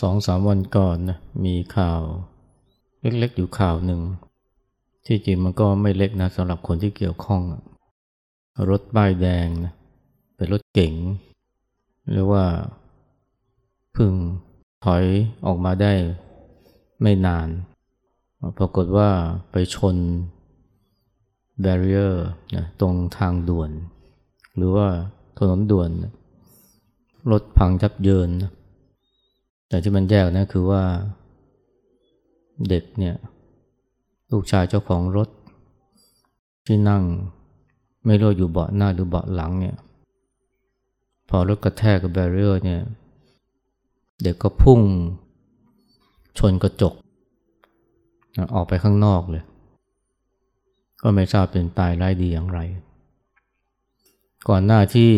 สองสามวันก่อนนะมีข่าวเล็กๆอยู่ข่าวหนึ่ง ที่จริงมันก็ไม่เล็กนะสำหรับคนที่เกี่ยวข้อง รถป้ายแดงนะเป็นรถเก๋งหรือว่าพึ่งถอยออกมาได้ไม่นาน ปรากฏว่าไปชนแบเรียร์นะตรงทางด่วน หรือว่าถนนด่วน รถพังยับเยินนะ แต่ที่มันแย่นะคือว่าเด็กเนี่ย ลูกชายเจ้าของรถ ที่นั่งไม่รู้อยู่เบาะหน้าหรือเบาะหลังเนี่ย พอรถกระแทกกับแบเรียร์เนี่ย เด็กก็พุ่ง ชนกระจก ออกไปข้างนอกเลย ก็ไม่ทราบเป็นตายร้ายดีอย่างไร ก่อนหน้าที่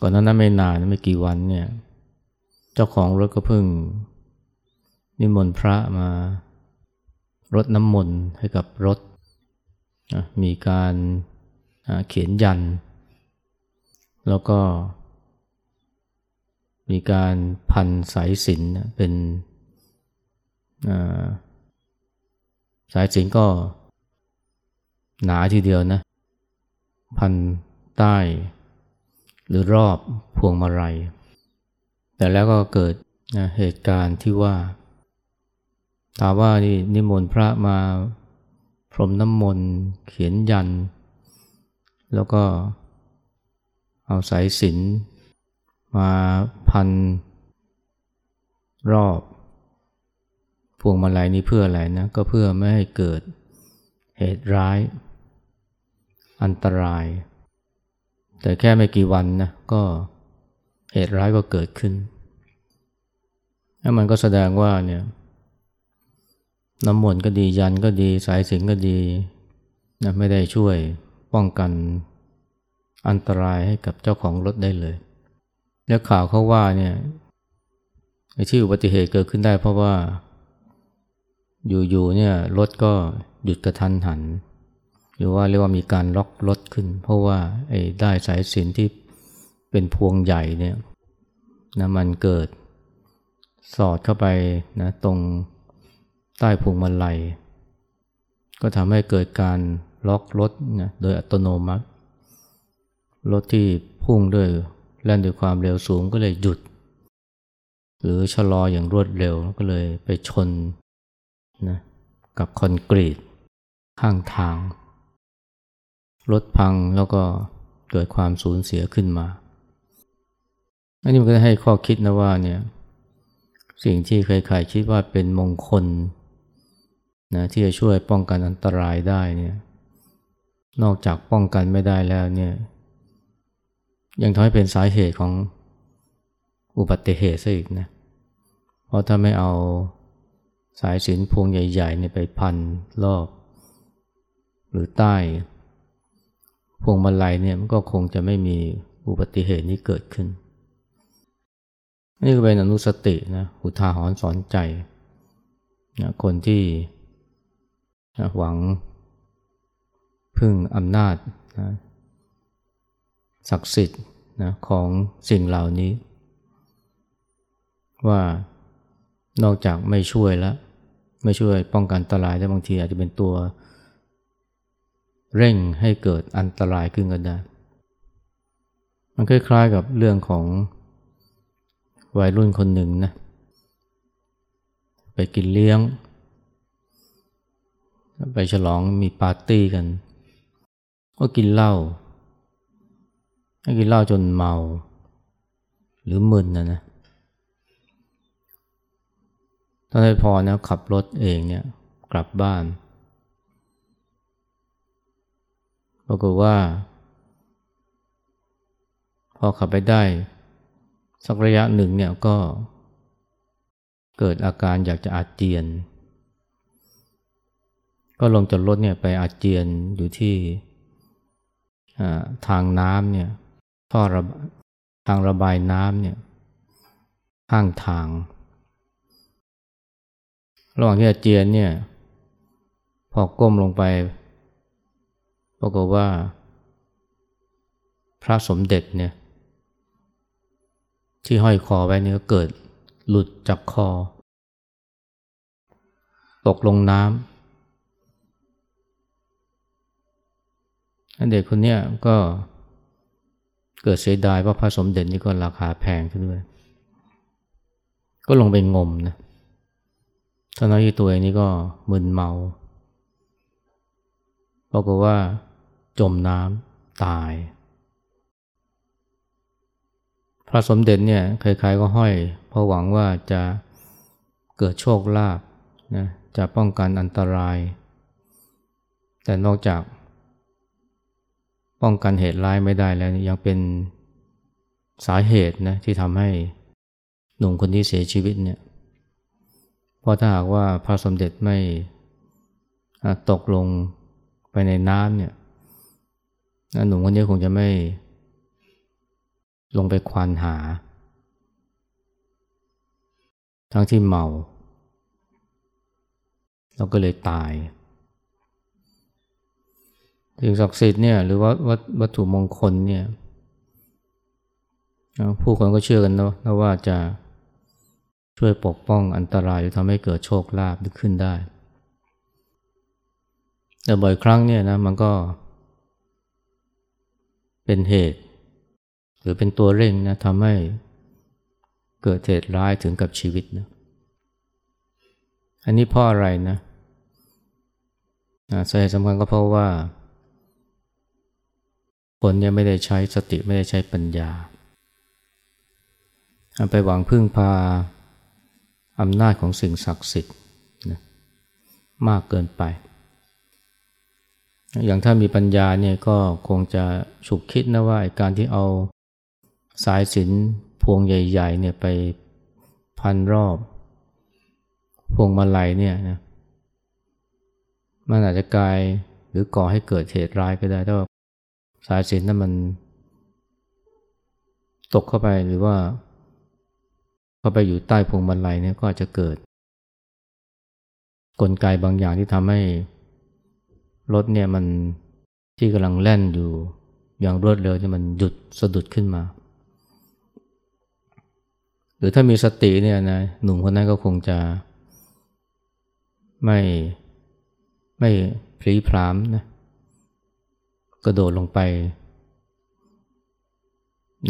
ก่อนหน้านั้นไม่นานไม่กี่วันเนี่ย เจ้าของรถก็เพิ่ง นิมนต์พระมารดน้ำมนต์ให้กับรถ มีการเขียนยัน แล้วก็ มีการพันสายสินเป็นสายสินก็หนาทีเดียวนะ พันใต้ หรือรอบพวงมาลัย แต่แล้วก็เกิดนะเหตุการณ์ที่ว่า ถามว่านี่นิมนต์พระมาพรมน้ำมนต์เขียนยัน แล้วก็เอาสายสินมาพันรอบพวงมาลัยนี้เพื่ออะไรนะ ก็เพื่อไม่ให้เกิดเหตุร้าย อันตราย แต่แค่ไม่กี่วันนะก็ เหตุร้ายก็เกิดขึ้นแล้วมันก็แสดงว่าเนี่ยน้ำมนต์ก็ดียันก็ดีสายสิงก็ดีนะไม่ได้ช่วยป้องกันอันตรายให้กับเจ้าของรถได้เลย แล้วข่าวเขาว่าเนี่ยที่อุบัติเหตุเกิดขึ้นได้เพราะว่า อยู่ๆเนี่ยรถก็หยุดกระทันหัน หรือว่าเรียกว่ามีการล็อกรถขึ้น เพราะว่าไอ้ได้สายสินที่ เป็นพวงใหญ่เนี่ยนะมันเกิดสอดเข้าไปนะตรงใต้พวงมาลัย ก็ทำให้เกิดการล็อกรถนะโดยอัตโนมัติ รถที่พุ่งด้วยแล่นด้วยความเร็วสูงก็เลยหยุด หรือชะลออย่างรวดเร็วก็เลยไปชนนะกับคอนกรีต ข้างทาง รถพังแล้วก็เกิดความสูญเสียขึ้นมา อันนี้มันก็ให้ข้อคิดนะว่าเนี่ยสิ่งที่ใครๆคิดว่าเป็นมงคลนะที่จะช่วยป้องกันอันตรายได้เนี่ยนอกจากป้องกันไม่ได้แล้วเนี่ยยังทำให้เป็นสาเหตุของอุบัติเหตุซะอีกนะเพราะถ้าไม่เอาสายสินพวงใหญ่ๆเนี่ยไปพันรอบ หรือใต้พวงมาลัยเนี่ยมันก็คงจะไม่มีอุบัติเหตุนี้เกิดขึ้น นี่ก็เป็นอนุสตินะอุทาหรณ์สอนใจนะคนที่นะหวังพึ่งอำนาจนะศักดิ์สิทธิ์นะของสิ่งเหล่านี้ ว่านอกจากไม่ช่วยแล้ว ไม่ช่วยป้องกันอันตรายแต่บางทีอาจจะเป็นตัว เร่งให้เกิดอันตรายขึ้นก็ได้ มันคล้ายๆกับเรื่องของ วัยรุ่นคนหนึ่งนะไปกินเลี้ยง ไปฉลองมีปาร์ตี้กัน ก็กินเหล้ากินเหล้าจนเมา หรือมึนนะนะถ้าได้พอนะขับรถเองเนี่ยกลับบ้านปรากฏว่า พอขับไปได้ สักระยะหนึ่งเนี่ยก็เกิดอาการอยากจะอาเจียน ก็ลงจากรถเนี่ยไปอาเจียนอยู่ที่ทางน้ำเนี่ยท่อระทางระบายน้ำเนี่ยข้างทาง ระหว่างที่อาเจียนเนี่ย พอก้มลงไปปรากฏว่า พระสมเด็จเนี่ย ที่ห้อยคอไว้นี่ก็เกิดหลุดจากคอ ตกลงน้ำเด็กคนนี้ก็เกิดเสียดายว่าพระสมเด็จนี่ก็ราคาแพงขึ้นด้วย ก็ลงไปงมนะท่านที่ตัวเองนี่ก็มึนเมาปรากฏว่าจมน้ำตาย ระสมเด็จเนี่ยใครๆก็ห้อย เพราะหวังว่าจะเกิดโชคลาภนะจะป้องกันอันตราย แต่นอกจาก ป้องกันเหตุร้ายไม่ได้แล้วยังเป็นสาเหตุนะที่ทำให้หนุ่มคนนี้เสียชีวิตเนี่ยเพราะถ้าหากว่าพระสมเด็จไม่ตกลงไปในน้ำเนี่ยหนุ่มคนนี้คงจะไม่ ลงไปควานหา ทั้งที่เมาแล้วก็เลยตายสิ่งศักดิ์สิทธิ์เนี่ยหรือว่าวัตถุมงคลเนี่ยผู้คนก็เชื่อกันเนาะว่าจะช่วยปกป้องอันตรายหรือทำให้เกิดโชคลาภขึ้นได้ แต่บ่อยครั้งเนี่ยนะมันก็เป็นเหตุ รือเป็นตัวเร่งนะทำให้เกิดเหตุร้ายถึงกับชีวิตนะอันนี้เพราะอะไรนะสาเหตุสำคัญก็เพราะว่า คนเนี่ยไม่ได้ใช้สติไม่ได้ใช้ปัญญา ไปหวังพึ่งพาอำนาจของสิ่งศักดิ์สิทธิ์นะมากเกินไป อย่างถ้ามีปัญญาเนี่ยก็คงจะฉุกคิดนะว่าการที่เอา สายสินพวงใหญ่ๆเนี่ยไปพันรอบ พวงมาลัยเนี่ยนะมันอาจจะกลายหรือก่อให้เกิดเหตุร้ายก็ได้ถ้าสายสินนั้นมัน ตกเข้าไปหรือว่า เข้าไปอยู่ใต้พวงมาลัยเนี่ยก็อาจะเกิด กลไกบางอย่างที่ทำให้รถเนี่ยมันที่กำลังแล่นอยู่อย่างรวดเร็วที่มันหยุดสะดุดขึ้นมา หรือถ้ามีสติเนี่ยนะหนุ่มคนนั้นก็คงจะไม่ไม่พลีพรามนะกระโดดลงไป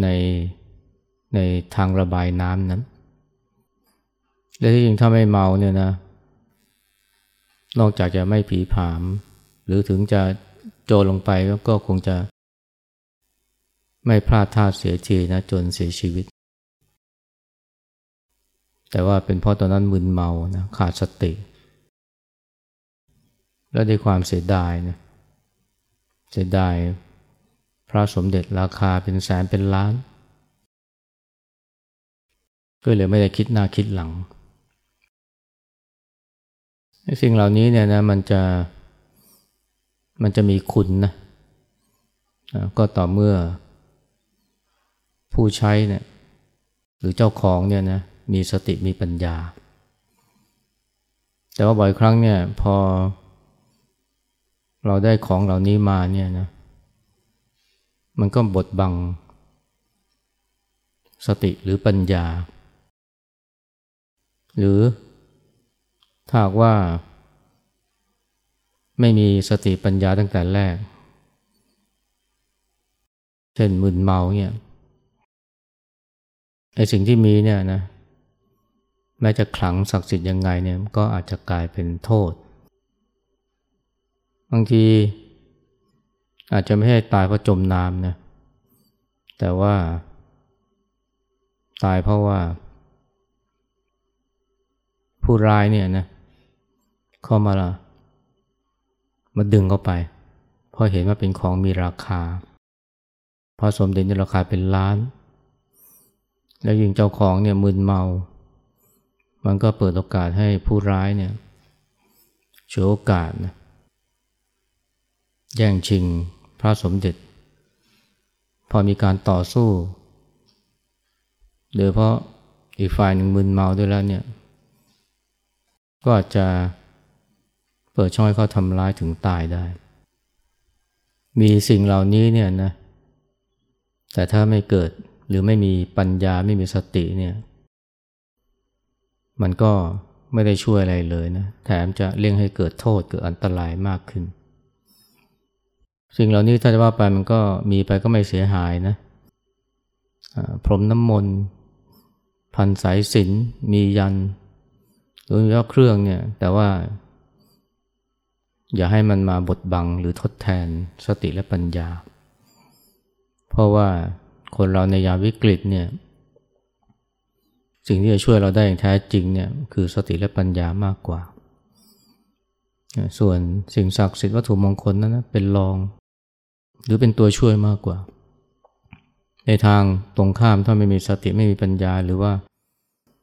ในในทางระบายน้ำนั้น และที่จริงถ้าไม่เมาเนี่ยนะ นอกจากจะไม่ผีผาม หรือถึงจะโจลงไปก็คงจะ ไม่พลาดท่าเสียทีนะจนเสียชีวิต แต่ว่าเป็นเพราะตอนนั้นมึนเมานะขาดสติ และด้วยความเสียดายนะเสียดายพระสมเด็จราคาเป็นแสนเป็นล้าน ก็เลยไม่ได้คิดหน้าคิดหลังสิ่งเหล่านี้เนี่ยนะมันจะมันจะมีคุณนะก็ต่อเมื่อผู้ใช้เนี่ยหรือเจ้าของเนี่ยนะ มีสติมีปัญญา แต่ว่าบ่อยครั้งเนี่ยพอ เราได้ของเหล่านี้มาเนี่ยนะมันก็บดบัง สติหรือปัญญา หรือถ้าว่า ไม่มีสติปัญญาตั้งแต่แรก เช่นมึนเมาเนี่ยไอ้สิ่งที่มีเนี่ยนะ แม้จะขลังศักดิ์สิทธิ์ยังไงเนี่ยก็อาจจะกลายเป็นโทษ บางทีอาจจะไม่ให้ตายเพราะจมน้ำนะแต่ว่า ตายเพราะว่า ผู้ร้ายเนี่ยนะเข้ามาละมาดึงเข้าไปเพราะเห็นว่าเป็นของมีราคาพอสมเด็จในราคาเป็นล้าน แล้วยิงเจ้าของเนี่ยมึนเมา มันก็เปิดโอกาสให้ผู้ร้ายเนี่ยโชว์โอกาสนะแย่งชิงพระสมเด็จ พอมีการต่อสู้โดยเพราะอีกฝ่ายหนึ่งมึนเมาด้วยแล้วเนี่ย ก็อาจจะเปิดช่องให้เขาทำร้ายถึงตายได้ มีสิ่งเหล่านี้เนี่ยนะแต่ถ้าไม่เกิดหรือไม่มีปัญญาไม่มีสติเนี่ย มันก็ไม่ได้ช่วยอะไรเลยนะ แถมจะเลี่ยงให้เกิดโทษเกิดอันตรายมากขึ้น สิ่งเหล่านี้ถ้าจะว่าไปมันก็มีไปก็ไม่เสียหายนะพรมน้ำมนต์พันสายสินมียันหรือว่าเครื่องเนี่ย แต่ว่า อย่าให้มันมาบดบังหรือทดแทนสติและปัญญา เพราะว่าคนเราในยามวิกฤตเนี่ย สิ่งที่จะช่วยเราได้อย่างแท้จริงเนี่ยคือสติและปัญญามากกว่า ส่วนสิ่งศักดิ์สิทธิ์วัตถุมงคลนั้นนะเป็นรอง หรือเป็นตัวช่วยมากกว่า ในทางตรงข้ามถ้าไม่มีสติไม่มีปัญญาหรือว่า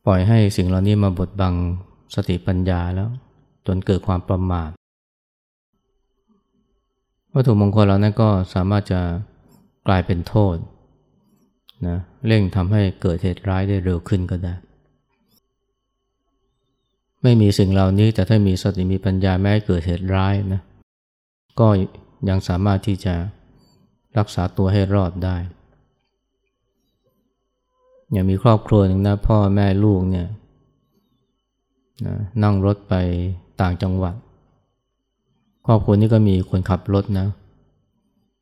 ปล่อยให้สิ่งเหล่านี้มาบดบังสติปัญญาแล้ว จนเกิดความประมาทวัตถุมงคลเหล่านั้นก็สามารถจะกลายเป็นโทษ นะเร่งทำให้เกิดเหตุร้ายได้เร็วขึ้นก็ได้ ไม่มีสิ่งเหล่านี้แต่ถ้ามีสติมีปัญญาแม้เกิดเหตุร้ายนะก็ยังสามารถที่จะรักษาตัวให้รอดได้อย่างมีครอบครัวหนึ่งนะพ่อแม่ลูกเนี่ยนะนั่งรถไปต่างจังหวัด ครอบครัวนี้ก็มีคนขับรถนะ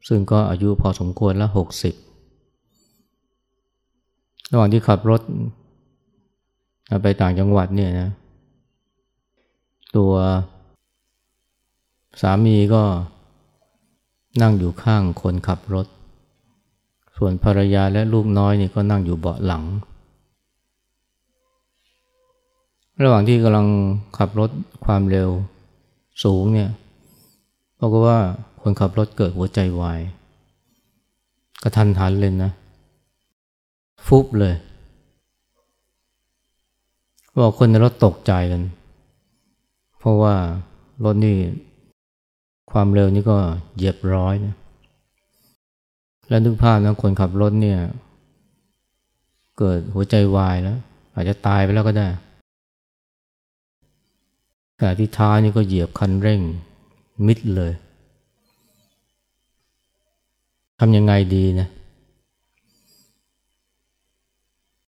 ซึ่งก็อายุพอสมควรแล้วหกสิบ ระหว่างที่ขับรถ ไปต่างจังหวัดเนี่ยนะ ตัวสามีก็นั่งอยู่ข้างคนขับรถ ส่วนภรรยาและลูกน้อยนี่ก็นั่งอยู่เบาะหลัง ระหว่างที่กำลังขับรถความเร็วสูงเนี่ยบอกว่าคนขับรถเกิดหัวใจวายกระทันหันเลยนะ ฟุบเลยบอกคนในรถตกใจกัน เพราะว่ารถนี่ความเร็วนี่ก็เหยียบร้อยนะแล้วนึกภาพนะคนขับรถเนี่ย เกิดหัวใจวายแล้ว อาจจะตายไปแล้วก็ได้แต่ที่ท้ายนี่ก็เหยียบคันเร่งมิดเลยทำยังไงดีนะ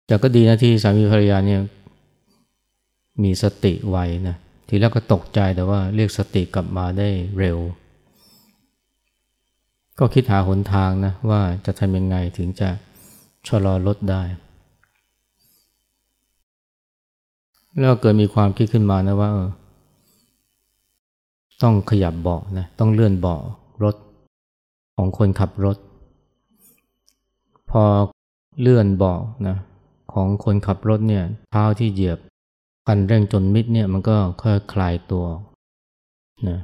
แต่ก็ดีนะที่สามีภรรยาเนี่ยมีสติไวนะทีแรกก็ตกใจแต่ว่าเรียกสติกลับมาได้เร็ว ก็คิดหาหนทางนะว่าจะทำยังไงถึงจะชะลอรถได้ แล้วเกิดมีความคิดขึ้นมานะว่า ต้องขยับเบาะนะต้องเลื่อนเบาะรถของคนขับรถ พอเลื่อนเบาะนะ ของคนขับรถเนี่ยเท้าที่เหยียบคันเร่งจนมิดเนี่ยมันก็ค่อยคลายตัวนะ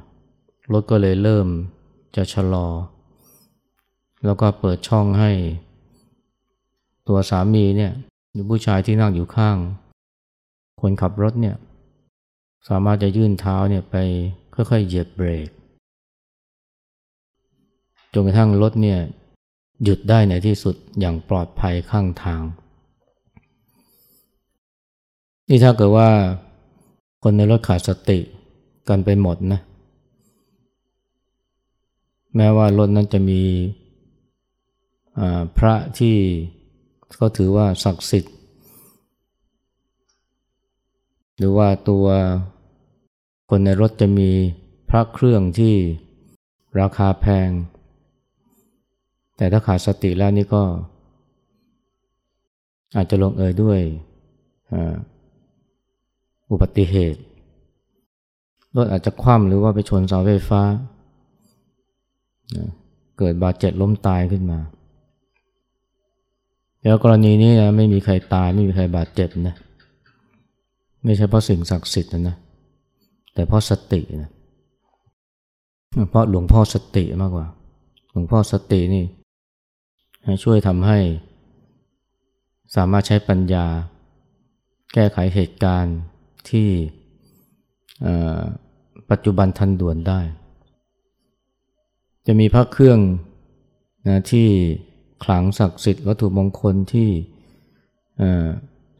รถก็เลยเริ่มจะชะลอ แล้วก็เปิดช่องให้ ตัวสามีเนี่ยหรือผู้ชายที่นั่งอยู่ข้าง คนขับรถเนี่ยสามารถจะยื่นเท้าเนี่ยไปค่อยๆเหยียบเบรกจนกระทั่งรถเนี่ยหยุดได้ในที่สุดอย่างปลอดภัยข้างทาง นี่ถ้าเกิดว่าคนในรถขาดสติกันไปหมดนะ แม้ว่ารถนั้นจะมีพระที่เขาถือว่าศักดิ์สิทธิ์ หรือว่าตัวคนในรถจะมีพระเครื่องที่ราคาแพง แต่ถ้าขาดสติแล้วนี่ก็ อาจจะลงเอยด้วย อุบัติเหตุรถอาจจะคว่ำหรือว่าไปชนเสาไฟฟ้า เกิดบาดเจ็บล้มตายขึ้นมา แล้วกรณีนี้นะไม่มีใครตายไม่มีใครบาดเจ็บนะไม่ใช่เพราะสิ่งศักดิ์สิทธิ์นะแต่เพราะสตินะเพราะหลวงพ่อสติมากกว่า หลวงพ่อสตินี่ช่วยทำให้ สามารถใช้ปัญญา แก้ไขเหตุการณ์ ที่ปัจจุบันทันด่วนได้ จะมีพระเครื่องนะที่ขลังศักดิ์สิทธิ์วัตถุมงคลที่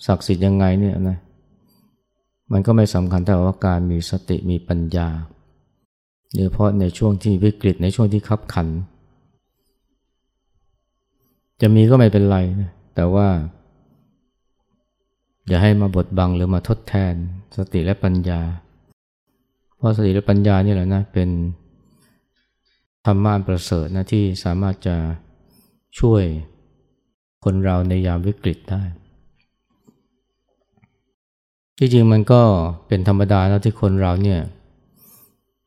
ศักดิ์สิทธิ์ยังไงเนี่ยนะมันก็ไม่สำคัญแต่ว่าการมีสติมีปัญญาโดยเฉพาะในช่วงที่วิกฤตในช่วงที่ขับขัน จะมีก็ไม่เป็นไรนะแต่ว่า อย่าให้มาบดบังหรือมาทดแทนสติและปัญญา เพราะสติและปัญญานี่แหละนะเป็นธรรมะประเสริฐนะที่สามารถจะช่วยคนเราในยามวิกฤตได้ที่จริงมันก็เป็นธรรมดาแล้วที่คนเราเนี่ย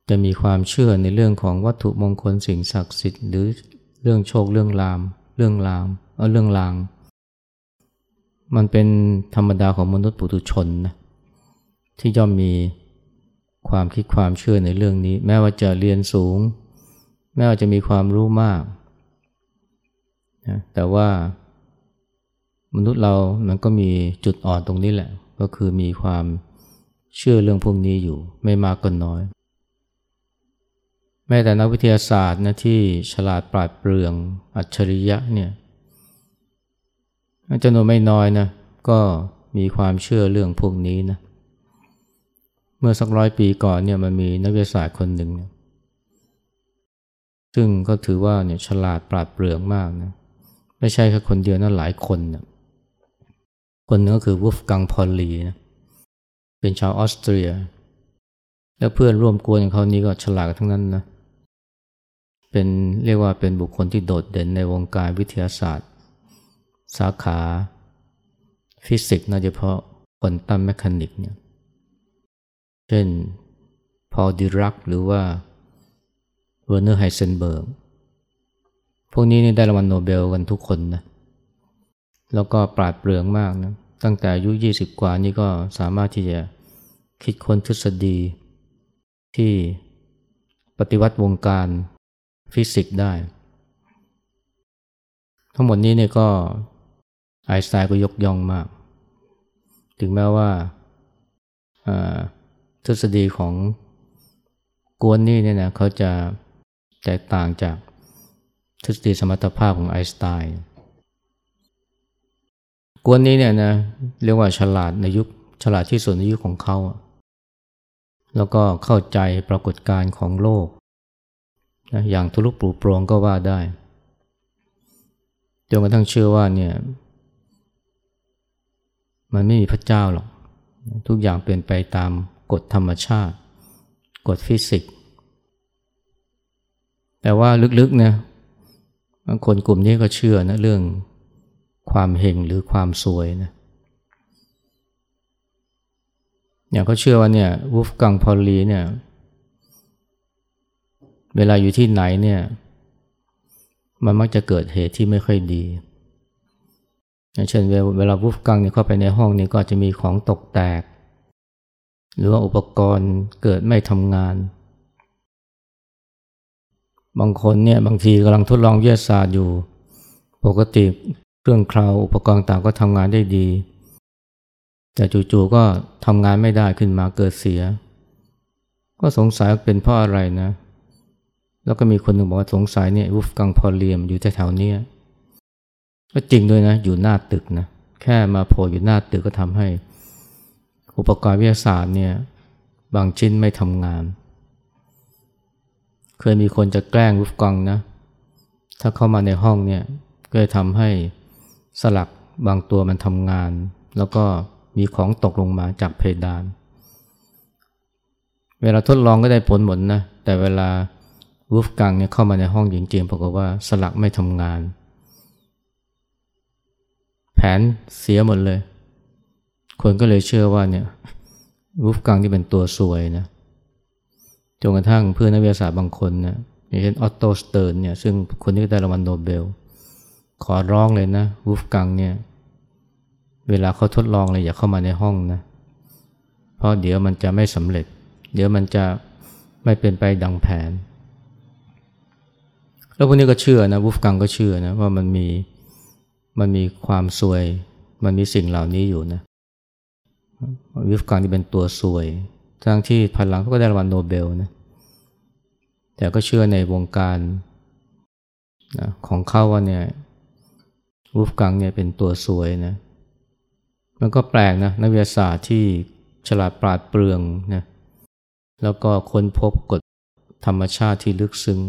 จะมีความเชื่อในเรื่องของวัตถุมงคลสิ่งศักดิ์สิทธิ์ หรือเรื่องโชคเรื่องลาม เรื่องลาม เออเรื่องลาง มันเป็นธรรมดาของมนุษย์ปุถุชนนะที่ย่อมมีความคิดความเชื่อในเรื่องนี้ แม้ว่าจะเรียนสูง แม้ว่าจะมีความรู้มากนะแต่ว่ามนุษย์เรามันก็มีจุดอ่อนตรงนี้แหละ ก็คือมีความเชื่อเรื่องพวกนี้อยู่ไม่มากก็นน้อย แม้แต่นักวิทยาศาสตร์นะที่ฉลาดปราดเปรื่องอัจฉริยะเนี่ย จำนวนไม่น้อยนะก็มีความเชื่อเรื่องพวกนี้นะเมื่อสักร้อยปีก่อนเนี่ยมันมีนักวิทยาศาสตร์คนหนึ่งซึ่งก็ถือว่าเนี่ยฉลาดปราดเปรื่องมากนะไม่ใช่แค่คนเดียวนะหลายคนนะคนนึงก็คือวูฟกังพอลลีนะเป็นชาวออสเตรีย แล้วเพื่อนร่วมกวนของเขานี้ก็ฉลาดทั้งนั้นนะเป็นเรียกว่าเป็นบุคคลที่โดดเด่นในวงการวิทยาศาสตร์ สาขาฟิสิกส์โดยเฉพาะ quantum mechanics เนี่ยเช่นพอลดิแรกหรือว่าเวอร์เนอร์ไฮเซนเบิร์กพวกนี้นี่ได้รางวัลโนเบลกันทุกคนนะแล้วก็ปราดเปรื่องมากนะตั้งแต่อายุ 20 กว่านี่ก็สามารถที่จะคิดค้นทฤษฎี ที่ปฏิวัติวงการฟิสิกส์ได้ ทั้งหมดนี้เนี่ยก็ ไอน์สไตน์ก็ยกย่องมาก ถึงแม้ว่าทฤษฎีของกวนนี่เนี่ยนะเขาจะแตกต่างจากทฤษฎีสมรรถภาพของไอน์สไตน์กวนนี้เนี่ยนะเรียกว่าฉลาดในยุคฉลาดที่สุดในยุคของเขาแล้วก็เข้าใจปรากฏการณ์ของโลกนะอย่างทุลุปลูโปรงก็ว่าได้จนกระทั่งเชื่อว่าเนี่ย มันไม่มีพระเจ้าหรอก ทุกอย่างเปลี่ยนไปตามกฎธรรมชาติ กฎฟิสิกส์ แต่ว่าลึกๆเนี่ยบางคนกลุ่มนี้ก็เชื่อนะเรื่องความเฮงหรือความสวยนะอย่างเขาเชื่อว่าเนี่ยวูฟกังพอลีเนี่ยเวลาอยู่ที่ไหนเนี่ยมันมักจะเกิดเหตุที่ไม่ค่อยดี เช่นเวลาวูฟกังเนี่ยเข้าไปในห้องนี้ก็จะมีของตกแตก หรือว่าอุปกรณ์เกิดไม่ทำงาน บางคนเนี่ยบางทีกำลังทดลองวิทยาศาสตร์อยู่ ปกติเครื่องคราวอุปกรณ์ต่างก็ทำงานได้ดี แต่จู่ๆก็ทำงานไม่ได้ขึ้นมาเกิดเสีย ก็สงสัยเป็นเพราะอะไรนะ แล้วก็มีคนหนึ่งบอกว่าสงสัยเนี่ยวูฟกังพอเลียมอยู่แถวๆนี้ ก็จริงด้วยนะ อยู่หน้าตึกนะ แค่มาโผล่อยู่หน้าตึกก็ทำให้ อุปกรณ์วิทยาศาสตร์เนี่ย บางชิ้นไม่ทำงาน เคยมีคนจะแกล้งวูฟกังนะ ถ้าเข้ามาในห้องเนี่ย ก็จะทำให้สลักบางตัวมันทำงาน แล้วก็มีของตกลงมาจากเพดาน เวลาทดลองก็ได้ผลหมดนะ แต่เวลาวูล์ฟกังเนี่ยเข้ามาในห้องจริงๆปรากฏว่าสลักไม่ทำงาน นเสียหมดเลย คนก็เลยเชื่อว่าเนี่ยวูล์ฟกังที่เป็นตัวซวยนะจนกระทั่งเพื่อนนักวิทยาศาสตร์บางคนนะอย่างเช่นออตโตสเติร์นเนี่ยซึ่งคนที่ได้รางวัลโนเบล ขอร้องเลยนะวูฟกังเนี่ยเวลาเขาทดลองเลยอย่าเข้ามาในห้องนะ เพราะเดี๋ยวมันจะไม่สำเร็จ เดี๋ยวมันจะไม่เป็นไปดังแผน แล้วพวกนี้ก็เชื่อนะวูฟกังก็เชื่อนะว่ามันมี มันมีความซวย มันมีสิ่งเหล่านี้อยู่นะวูฟกังที่เป็นตัวซวยทั้งที่ภายหลังเขาก็ได้รางวัลโนเบลนะแต่ก็เชื่อในวงการนะของเขาว่าเนี่ยวูล์ฟกังเนี่ยเป็นตัวซวยนะมันก็แปลกนะนักวิทยาศาสตร์ที่ฉลาดปราดเปรื่องนะแล้วก็ค้นพบกฎธรรมชาติที่ลึกซึ้ง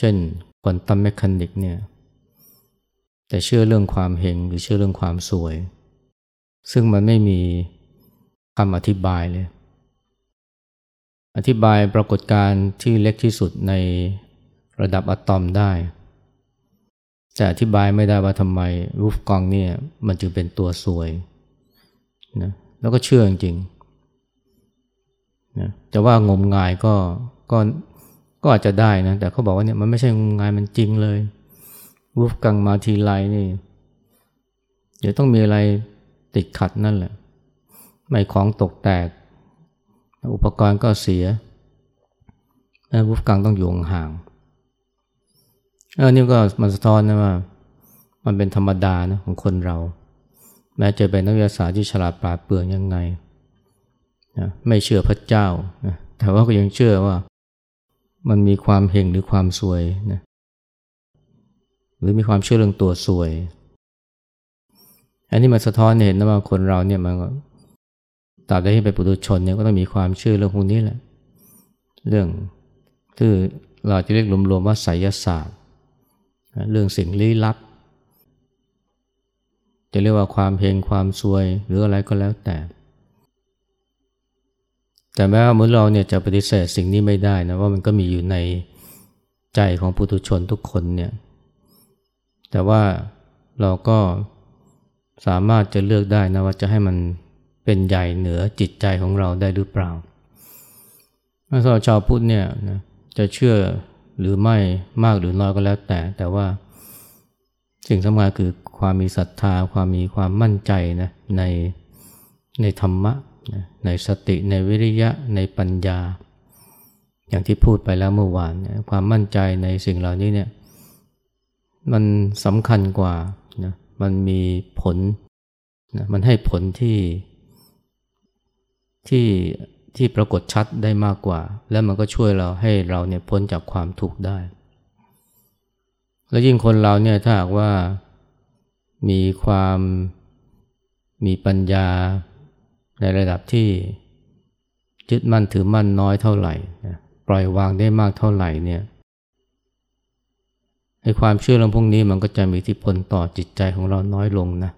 เช่น quantum mechanics เนี่ย แต่เชื่อเรื่องความเฮงหรือเชื่อเรื่องความซวย ซึ่งมันไม่มีคำอธิบายเลย อธิบายปรากฏการณ์ที่เล็กที่สุดในระดับอะตอมได้ แต่อธิบายไม่ได้ว่าทำไมรูฟกองเนี่ยมันจึงเป็นตัวสวยนะแล้วก็เชื่อจริงๆนะแต่ว่างมงายก็ก็ก็อาจจะได้นะ แต่เขาบอกว่าเนี่ยมันไม่ใช่งมงายมันจริงเลย รูฟกังมาทีไรนี่ เดี๋ยวต้องมีอะไรติดขัดนั่นแหละ ไม่ของตกแตก อุปกรณ์ก็เสียแล้ววูฟกังต้องอยู่ห่างเออนี่ก็มันสะท้อนนะว่า มันเป็นธรรมดานะของคนเรา แม้จะเป็นนักวิทยาศาสตร์ที่ฉลาดปราดเปรื่องยังไงนะไม่เชื่อพระเจ้านะแต่ว่าก็ยังเชื่อว่า มันมีความเฮงหรือความสวยนะ หรือมีความเชื่อเรื่องตัวสวย อันนี้มันสะท้อนเห็นนะว่าคนเราเนี่ยมันตราบใดที่เป็นปุถุชนเนี่ยก็ต้องมีความเชื่อเรื่องพวกนี้แหละ เรื่องที่เราจะเรียกรวมๆว่าไสยศาสตร์ เรื่องสิ่งลี้ลับ จะเรียกว่าความเพงความซวยหรืออะไรก็แล้วแต่ แต่แม้ว่ามือเราเนี่ยจะปฏิเสธสิ่งนี้ไม่ได้นะว่ามันก็มีอยู่ในใจของปุถุชนทุกคนเนี่ย แต่ว่าเราก็สามารถจะเลือกได้นะว่าจะให้มันเป็นใหญ่เหนือจิตใจของเราได้หรือเปล่าสำหรับชาวพุทธเนี่ยนะจะเชื่อหรือไม่มากหรือน้อยก็แล้วแต่ แต่ว่าสิ่งสำคัญคือความมีศรัทธา ความมีความมั่นใจนะในในธรรมะนะในสติในวิริยะในปัญญา อย่างที่พูดไปแล้วเมื่อวานนะความมั่นใจในสิ่งเหล่านี้เนี่ย มันสำคัญกว่านะมันมีผลนะมันให้ผลที่ที่ที่ปรากฏชัดได้มากกว่า และมันก็ช่วยเราให้เราเนี่ยพ้นจากความทุกข์ได้ แล้วยิ่งคนเราเนี่ยถ้าหากว่ามีความมีปัญญาในระดับที่ยึดมั่นถือมั่นน้อยเท่าไหร่ปล่อยวางได้มากเท่าไหร่เนี่ย ความเชื่อเรื่องพวกนี้มันก็จะมีอิทธิพลต่อจิตใจของเราน้อยลงนะ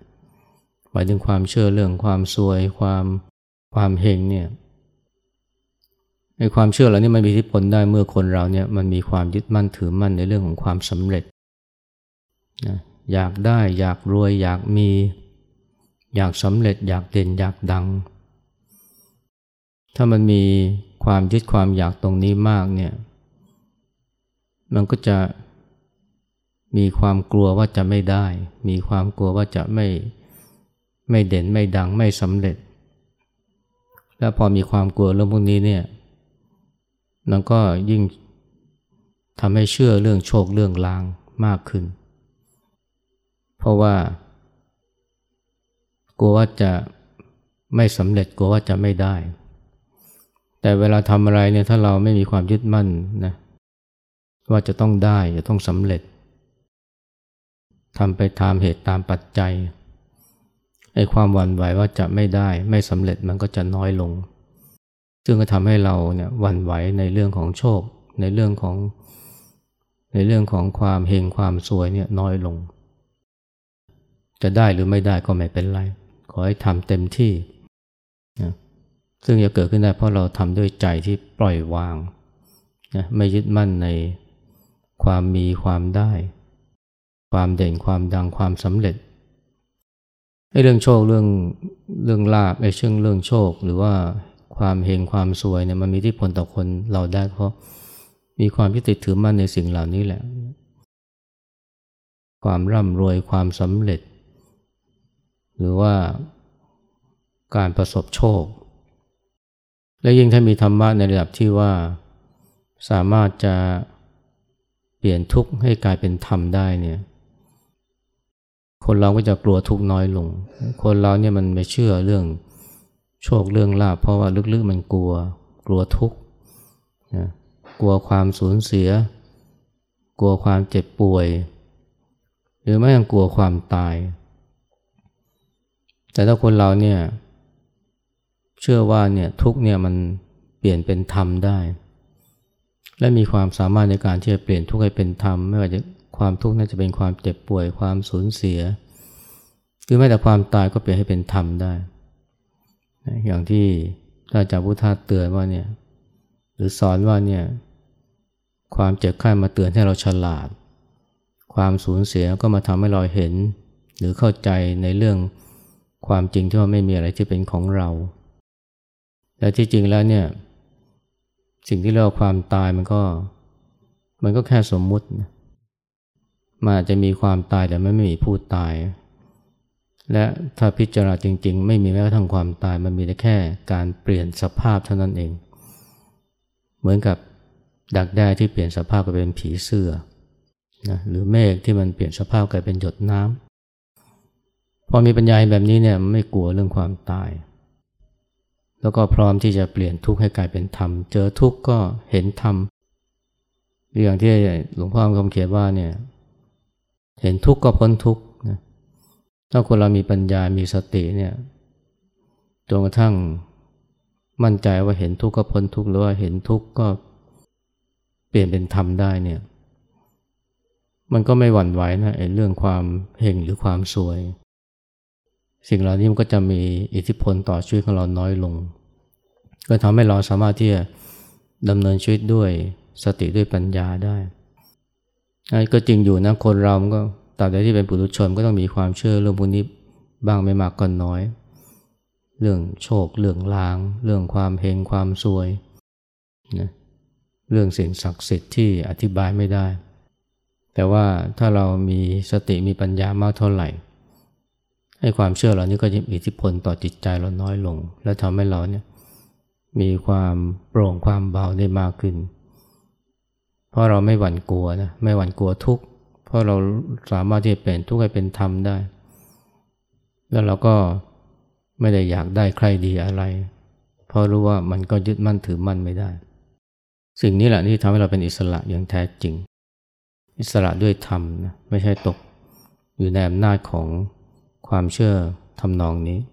หมายถึงความเชื่อเรื่องความซวยความความเฮงเนี่ยไอ้ความเชื่อเหล่านี้มันมีอิทธิพลได้เมื่อคนเราเนี่ยมันมีความยึดมั่นถือมั่นในเรื่องของความสำเร็จนะอยากได้อยากรวยอยากมี อยากสำเร็จ อยากเด่นอยากดัง ถ้ามันมีความยึดความอยากตรงนี้มากเนี่ยมันก็จะ มีความกลัวว่าจะไม่ได้ มีความกลัวว่าจะไม่ไม่เด่นไม่ดังไม่สำเร็จ แล้วพอมีความกลัวเรื่องพวกนี้เนี่ยมันก็ยิ่งทำให้เชื่อเรื่องโชคเรื่องลางมากขึ้น เพราะว่า กลัวว่าจะไม่สำเร็จกลัวว่าจะไม่ได้ แต่เวลาทำอะไรเนี่ยถ้าเราไม่มีความยึดมั่นนะว่าจะต้องได้จะต้องสำเร็จ ทำไปตามเหตุตามปัจจัยไอ้ความหวั่นไหวว่าจะไม่ได้ไม่สำเร็จมันก็จะน้อยลง ซึ่งก็ทำให้เราเนี่ยหวั่นไหวในเรื่องของโชค ในเรื่องของ ในเรื่องของความเฮงความสวยเนี่ยน้อยลง จะได้หรือไม่ได้ก็ไม่เป็นไร ขอให้ทำเต็มที่นะซึ่งจะเกิดขึ้นได้เพราะเราทำด้วยใจที่ปล่อยวางนะไม่ยึดมั่นในความมีความได้ ความเด่นความดังความสำเร็จไอ้เรื่องโชคเรื่องเรื่องลาบไอ้เรื่องเรื่องโชค หรือว่าความเฮงความสวยเนี่ยมันมีที่ผลต่อคนเราได้เพราะมีความยึดติดถือมั่นในสิ่งเหล่านี้แหละ ความร่ำรวยความสำเร็จ หรือว่าการประสบโชค และยิ่งถ้ามีธรรมะในระดับที่ว่าสามารถจะเปลี่ยนทุกข์ให้กลายเป็นธรรมได้เนี่ย คนเราก็จะกลัวทุกน้อยลง คนเราเนี่ยมันไม่เชื่อเรื่องโชคเรื่องลาภเพราะว่าลึกๆมันกลัว กลัวทุกข์นะกลัวความสูญเสีย กลัวความเจ็บป่วย หรือไม่ยังกลัวความตาย แต่ถ้าคนเราเนี่ยเชื่อว่าเนี่ยทุกเนี่ยมันเปลี่ยนเป็นธรรมได้ และมีความสามารถในการที่จะเปลี่ยนทุกข์ให้เป็นธรรมไม่ว่าจะ ความทุกข์น่าจะเป็นความเจ็บป่วยความสูญเสียคือแม้แต่ความตายก็เปลี่ยนให้เป็นธรรมได้นะอย่างที่ท่านอาจารย์พุทธาเตือนว่าเนี่ยหรือสอนว่าเนี่ยความเจ็บไข้มาเตือนให้เราฉลาด ความสูญเสียก็มาทำให้เราเห็น หรือเข้าใจในเรื่องความจริงที่ว่าไม่มีอะไรที่เป็นของเราแต่ที่จริงแล้วเนี่ยสิ่งที่เรียกว่าความตายมันก็ มันก็แค่สมมุตินะ มันอาจจะมีความตายแต่ไม่มีผู้ตาย และถ้าพิจารณาจริง ๆ ไม่มีแม้กระทั่งความตายมันมีแต่แค่การเปลี่ยนสภาพเท่านั้นเอง เหมือนกับดักแด้ที่เปลี่ยนสภาพกลายเป็นผีเสื้อนะหรือเมฆที่มันเปลี่ยนสภาพกลายเป็นหยดน้ำพอมีปัญญาแบบนี้เนี่ยไม่กลัวเรื่องความตาย แล้วก็พร้อมที่จะเปลี่ยนทุกข์ให้กลายเป็นธรรม เจอทุกข์ก็เห็นธรรมอย่างที่หลวงพ่อคำเขียนว่าเนี่ย เห็นทุกข์ก็พ้นทุกข์นะถ้าคนเรามีปัญญา มีสติเนี่ยจนกระทั่งมั่นใจว่าเห็นทุกข์ก็พ้นทุกข์หรือว่าเห็นทุกข์ก็เปลี่ยนเป็นธรรมได้เนี่ย มันก็ไม่หวั่นไหวนะไอ้เรื่องความเห่งหรือความสวย สิ่งเหล่านี้มันก็จะมีอิทธิพลต่อชีวิตของเราน้อยลง ก็ทำให้เราสามารถที่จะดำเนินชีวิตด้วยสติด้วยปัญญาได้ ก็จริงอยู่นะคนเรามันก็ตราบใดที่เป็นปุถุชนก็ต้องมีความเชื่อเรื่องพวกนี้บ้างไม่มากก็นน้อย เรื่องโชค เรื่องลาง เรื่องความเฮงความซวยนะเรื่องสิ่งศักดิ์สิทธิ์ที่อธิบายไม่ได้ แต่ว่าถ้าเรามีสติมีปัญญามากเท่าไหร่ ให้ความเชื่อเหล่านี้ก็จะมีอิทธิพลต่อจิตใจเราน้อยลง และทำให้เราเนี่ยมีความโปร่งความเบาได้มากขึ้น เพราะเราไม่หวั่นกลัวนะไม่หวั่นกลัวทุกข์เพราะเราสามารถที่จะเปลี่ยนทุกข์ให้เป็นธรรมได้ แล้วเราก็ไม่ได้อยากได้ใครดีอะไร เพราะรู้ว่ามันก็ยึดมั่นถือมั่นไม่ได้ สิ่งนี้แหละที่ทำให้เราเป็นอิสระอย่างแท้จริง อิสระด้วยธรรมนะไม่ใช่ตกอยู่ในอำนาจของความเชื่อทำนองนี้